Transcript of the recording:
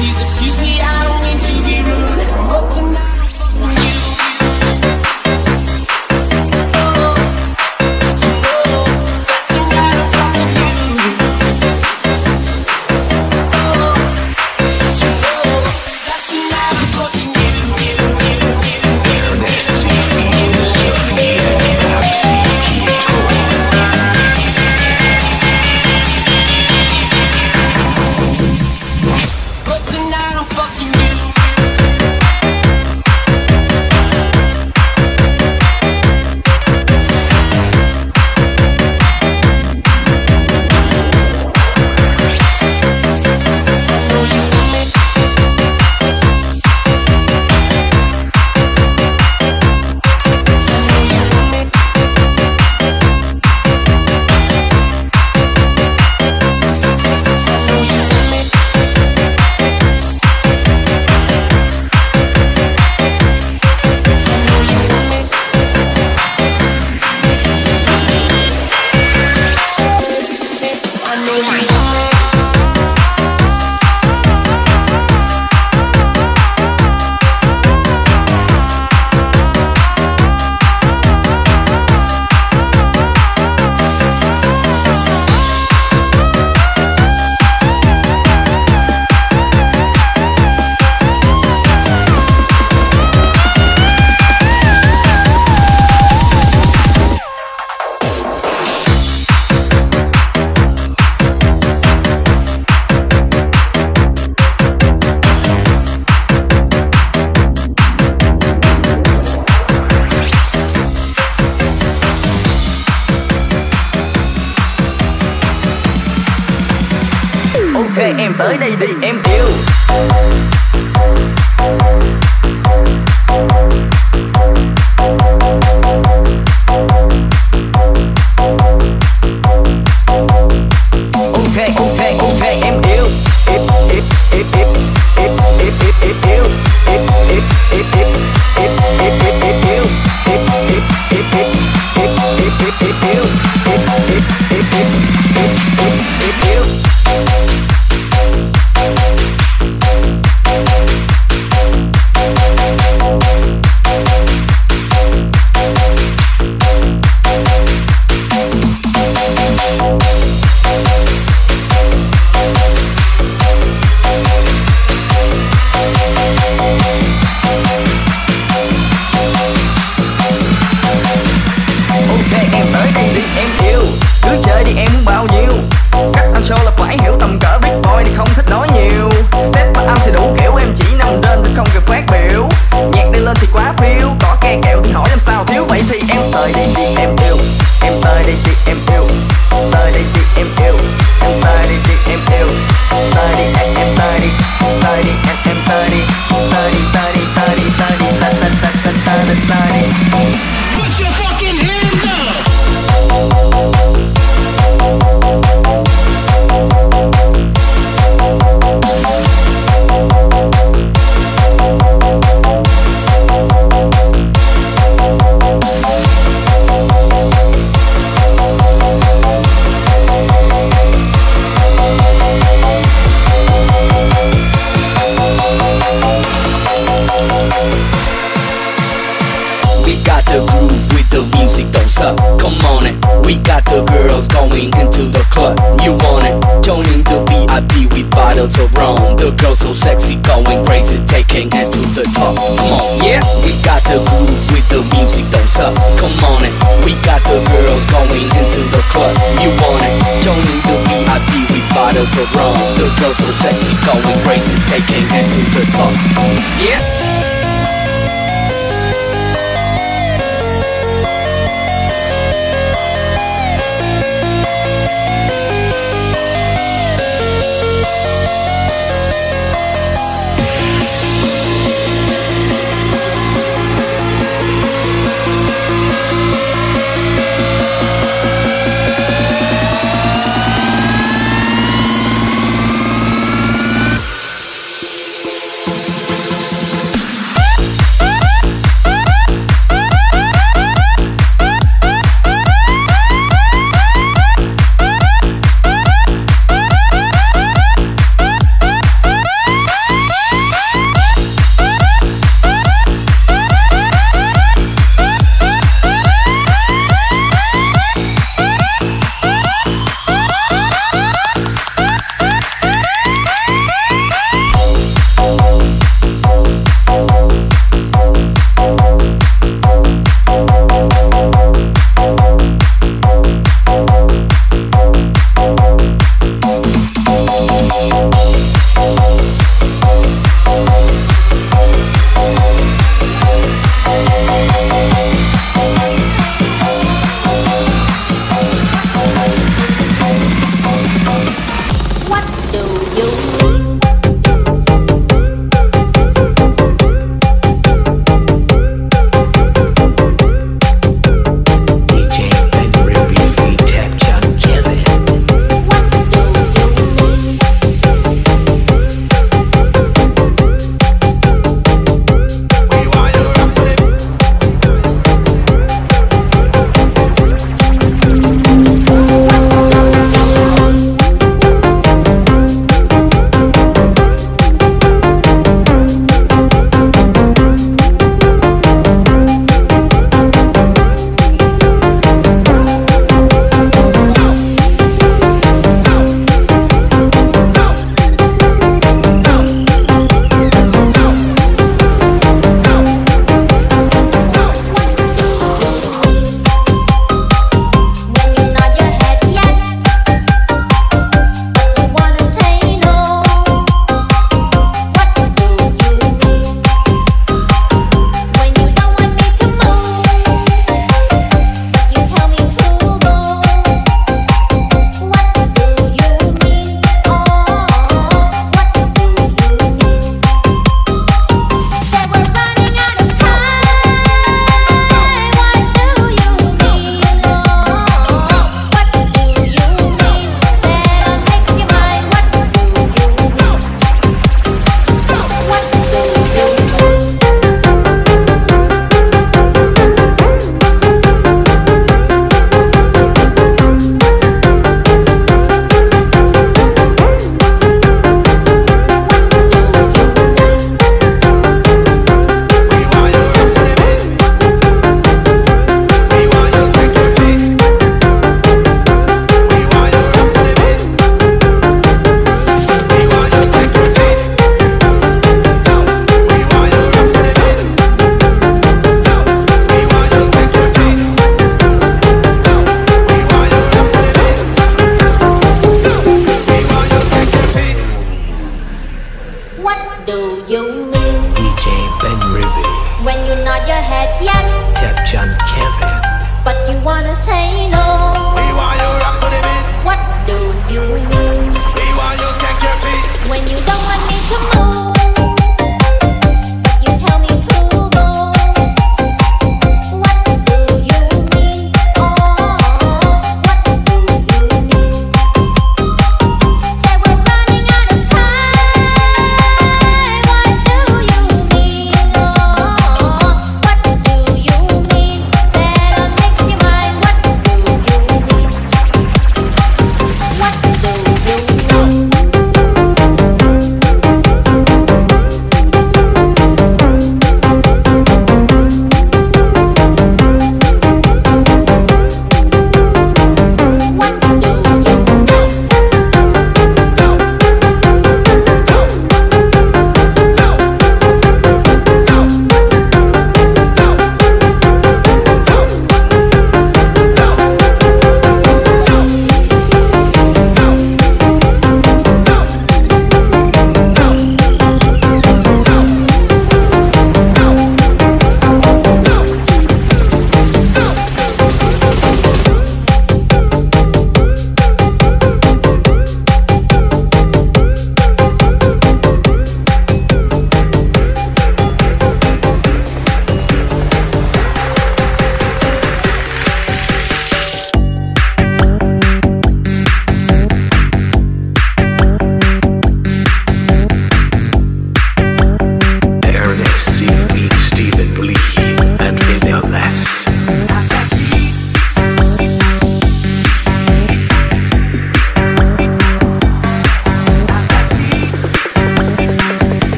Please excuse me, I em tới đây đi em yêu.